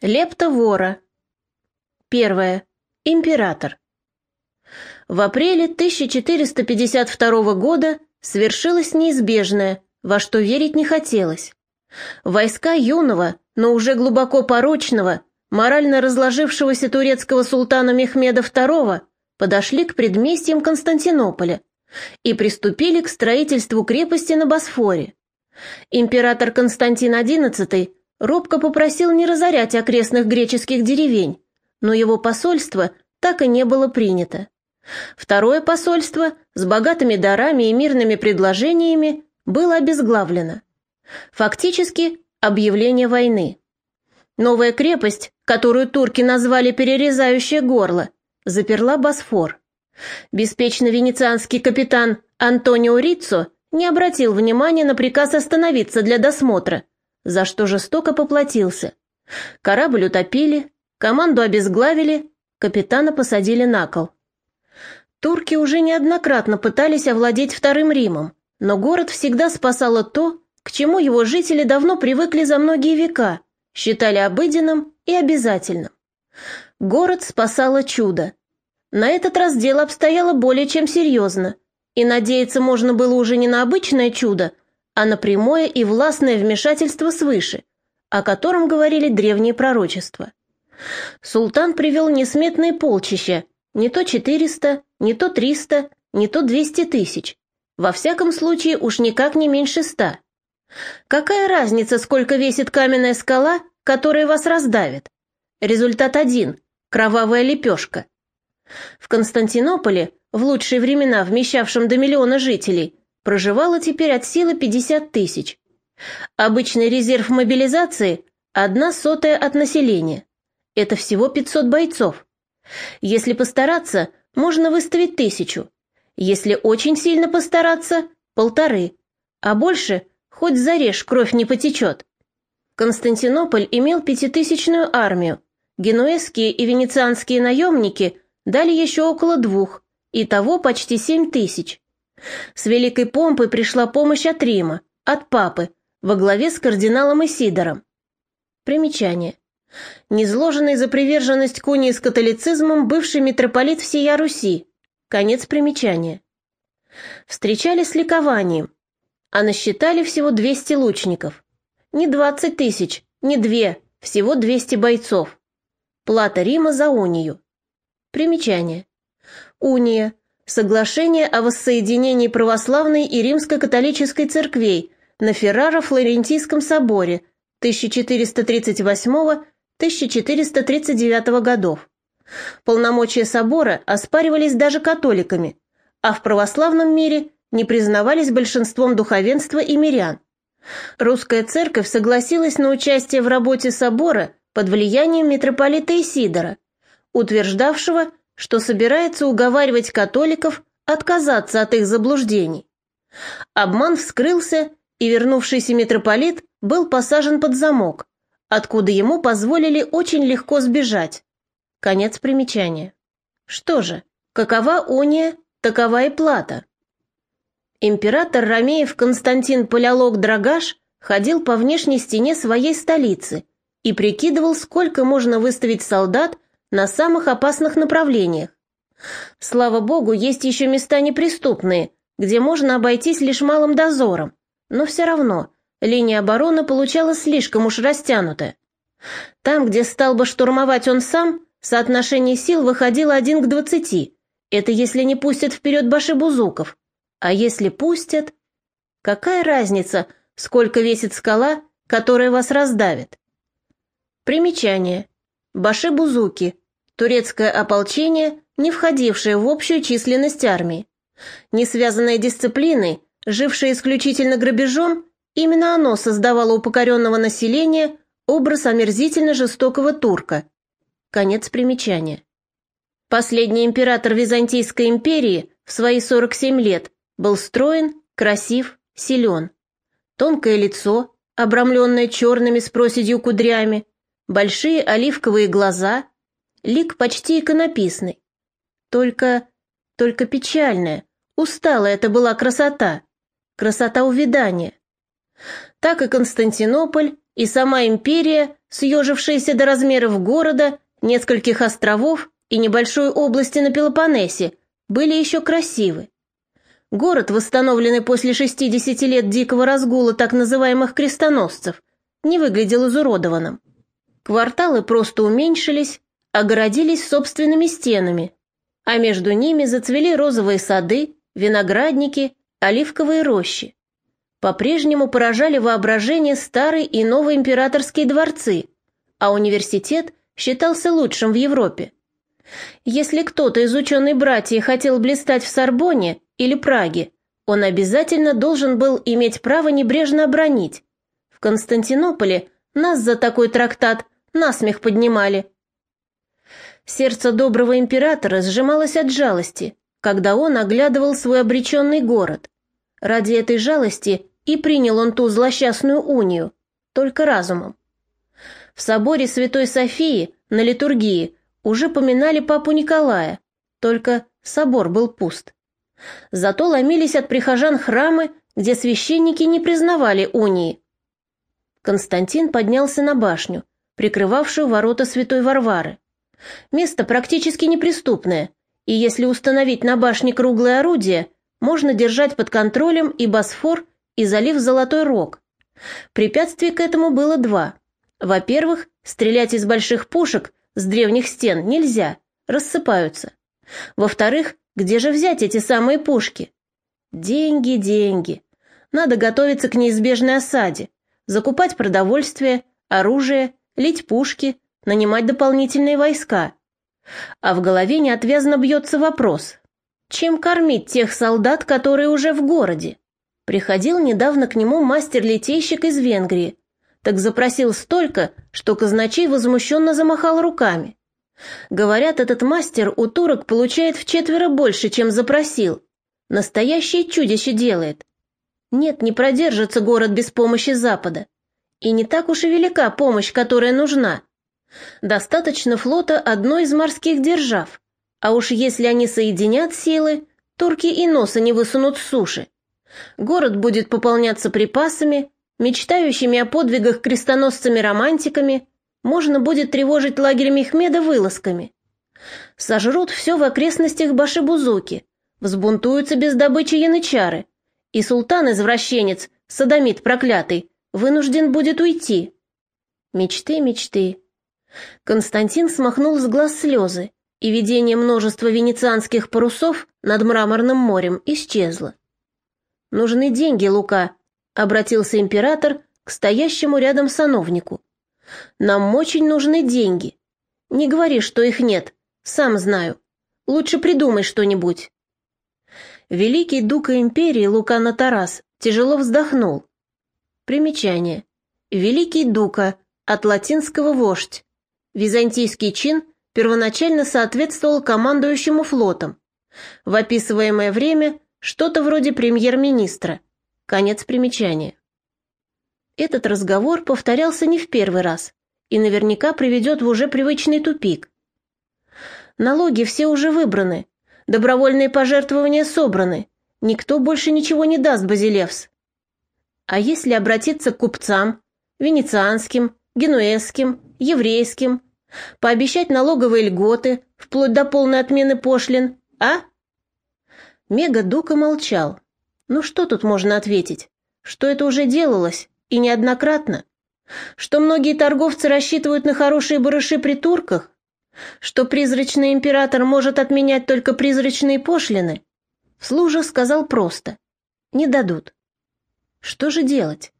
Лепта вора. Первое. Император. В апреле 1452 года свершилось неизбежное, во что верить не хотелось. Войска юного, но уже глубоко порочного, морально разложившегося турецкого султана Мехмеда II подошли к предместьям Константинополя и приступили к строительству крепости на Босфоре. Император Константин XI робко попросил не разорять окрестных греческих деревень, но его посольство так и не было принято. Второе посольство с богатыми дарами и мирными предложениями было обезглавлено. Фактически объявление войны. Новая крепость, которую турки назвали «перерезающее горло», заперла Босфор. Беспечный венецианский капитан Антонио Риццо не обратил внимания на приказ остановиться для досмотра, за что жестоко поплатился. Корабль утопили, команду обезглавили, капитана посадили на кол. Турки уже неоднократно пытались овладеть Вторым Римом, но город всегда спасало то, к чему его жители давно привыкли за многие века, считали обыденным и обязательным. Город спасало чудо. На этот раз дело обстояло более чем серьезно, и надеяться можно было уже не на обычное чудо, а на прямое и властное вмешательство свыше, о котором говорили древние пророчества. Султан привел несметные полчища, не то 400, не то 300, не то 200 тысяч. Во всяком случае, уж никак не меньше ста. Какая разница, сколько весит каменная скала, которая вас раздавит? Результат один – кровавая лепешка. В Константинополе, в лучшие времена вмещавшем до миллиона жителей, проживало теперь от силы 50 тысяч. Обычный резерв мобилизации – одна сотая от населения. Это всего 500 бойцов. Если постараться, можно выставить тысячу. Если очень сильно постараться – полторы. А больше – хоть зарежь, кровь не потечет. Константинополь имел пятитысячную армию. Генуэзские и венецианские наемники дали еще около двух, и того почти семь тысяч. С великой помпой пришла помощь от Рима, от папы, во главе с кардиналом Исидором. Примечание. Незложенный за приверженность к унии с католицизмом бывший митрополит всея Руси. Конец примечания. Встречали с ликованием, а насчитали всего 200 лучников. Не 20 тысяч, не две, всего 200 бойцов. Плата Рима за унию. Примечание. Уния – соглашение о воссоединении православной и римско-католической церквей на Ферраро-Флорентийском соборе 1438-1439 годов. Полномочия собора оспаривались даже католиками, а в православном мире не признавались большинством духовенства и мирян. Русская церковь согласилась на участие в работе собора под влиянием митрополита Исидора, утверждавшего, что собирается уговаривать католиков отказаться от их заблуждений. Обман вскрылся, и вернувшийся митрополит был посажен под замок, откуда ему позволили очень легко сбежать. Конец примечания. Что же, какова уния, такова и плата. Император Ромеев Константин Палеолог Драгаш ходил по внешней стене своей столицы и прикидывал, сколько можно выставить солдат на самых опасных направлениях. Слава богу, есть еще места неприступные, где можно обойтись лишь малым дозором, но все равно линия обороны получалась слишком уж растянутая. Там, где стал бы штурмовать он сам, соотношение сил выходило один к двадцати. Это если не пустят вперед башибузуков. А если пустят... Какая разница, сколько весит скала, которая вас раздавит? Примечание. Баши-бузуки – турецкое ополчение, не входившее в общую численность армии. Не связанное дисциплиной, жившее исключительно грабежом, именно оно создавало у покоренного населения образ омерзительно жестокого турка. Конец примечания. Последний император Византийской империи в свои 47 лет был строен, красив, силен. Тонкое лицо, обрамленное черными с проседью кудрями, большие оливковые глаза, лик почти иконописный. Только, только печальная, усталая это была красота, красота увядания. Так и Константинополь и сама империя, съежившаяся до размеров города, нескольких островов и небольшой области на Пелопоннесе, были еще красивы. Город, восстановленный после 60 лет дикого разгула так называемых крестоносцев, не выглядел изуродованным. Кварталы просто уменьшились, огородились собственными стенами, а между ними зацвели розовые сады, виноградники, оливковые рощи. По-прежнему поражали воображение старые и новые императорские дворцы, а университет считался лучшим в Европе. Если кто-то из ученой братьев хотел блистать в Сорбоне или Праге, он обязательно должен был иметь право небрежно обронить. В Константинополе нас за такой трактат насмех поднимали. Сердце доброго императора сжималось от жалости, когда он оглядывал свой обреченный город. Ради этой жалости и принял он ту злосчастную унию, только разумом. В соборе Святой Софии на литургии уже поминали папу Николая, только собор был пуст. Зато ломились от прихожан храмы, где священники не признавали унии. Константин поднялся на башню, прикрывавшую ворота Святой Варвары. Место практически неприступное, и если установить на башне круглое орудие, можно держать под контролем и Босфор, и залив Золотой Рог. Препятствий к этому было два. Во-первых, стрелять из больших пушек с древних стен нельзя, рассыпаются. Во-вторых, где же взять эти самые пушки? Деньги, деньги. Надо готовиться к неизбежной осаде, закупать продовольствие, оружие, лить пушки, нанимать дополнительные войска. А в голове неотвязно бьется вопрос, чем кормить тех солдат, которые уже в городе? Приходил недавно к нему мастер-литейщик из Венгрии, так запросил столько, что казначей возмущенно замахал руками. Говорят, этот мастер у турок получает в четверо больше, чем запросил. Настоящее чудище делает. Нет, не продержится город без помощи Запада. И не так уж и велика помощь, которая нужна. Достаточно флота одной из морских держав. А уж если они соединят силы, турки и носа не высунут с суши. Город будет пополняться припасами, мечтающими о подвигах крестоносцами-романтиками, можно будет тревожить лагерь Мехмеда вылазками. Сожрут все в окрестностях Башибузуки, взбунтуются без добычи янычары, и султан-извращенец, садомит проклятый, вынужден будет уйти. Мечты, мечты. Константин смахнул с глаз слезы, и видение множества венецианских парусов над мраморным морем исчезло. «Нужны деньги, Лука», — обратился император к стоящему рядом сановнику. «Нам очень нужны деньги. Не говори, что их нет, сам знаю. Лучше придумай что-нибудь». Великий дука империи Лука Натарас тяжело вздохнул. Примечание. Великий дука, от латинского вождь. Византийский чин первоначально соответствовал командующему флотом. В описываемое время что-то вроде премьер-министра. Конец примечания. Этот разговор повторялся не в первый раз и наверняка приведет в уже привычный тупик. Налоги все уже выбраны, добровольные пожертвования собраны, никто больше ничего не даст, Базилевс. А если обратиться к купцам, венецианским, генуэзским, еврейским, пообещать налоговые льготы, вплоть до полной отмены пошлин, а? Мега Дука молчал. Ну что тут можно ответить? Что это уже делалось, и неоднократно? Что многие торговцы рассчитывают на хорошие барыши при турках? Что призрачный император может отменять только призрачные пошлины? Вслух сказал просто. Не дадут. Что же делать?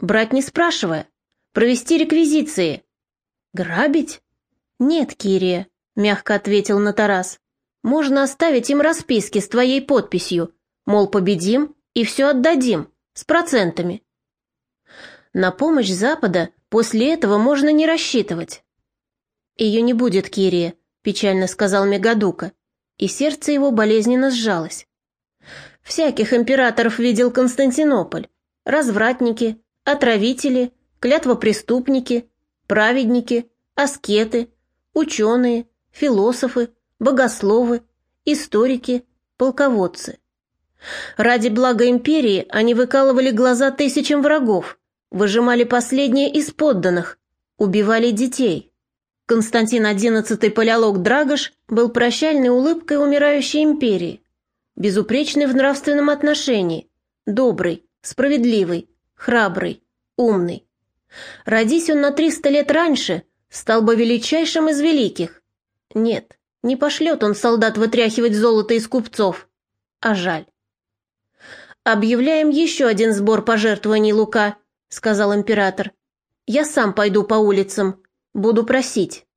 Брать не спрашивая? Провести реквизиции? Грабить? Нет, Кирия, мягко ответил Натарас. Можно оставить им расписки с твоей подписью, мол, победим и все отдадим, с процентами. На помощь Запада после этого можно не рассчитывать. Ее не будет, Кирия, печально сказал Мегадука, и сердце его болезненно сжалось. Всяких императоров видел Константинополь. Развратники, отравители, клятвопреступники, праведники, аскеты, ученые, философы, богословы, историки, полководцы. Ради блага империи они выкалывали глаза тысячам врагов, выжимали последнее из подданных, убивали детей. Константин XI Палеолог Драгош был прощальной улыбкой умирающей империи, безупречный в нравственном отношении, добрый, справедливый, храбрый, умный. Родись он на триста лет раньше, стал бы величайшим из великих. Нет, не пошлет он солдат вытряхивать золото из купцов. А жаль. «Объявляем еще один сбор пожертвований, Лука», — сказал император. «Я сам пойду по улицам. Буду просить».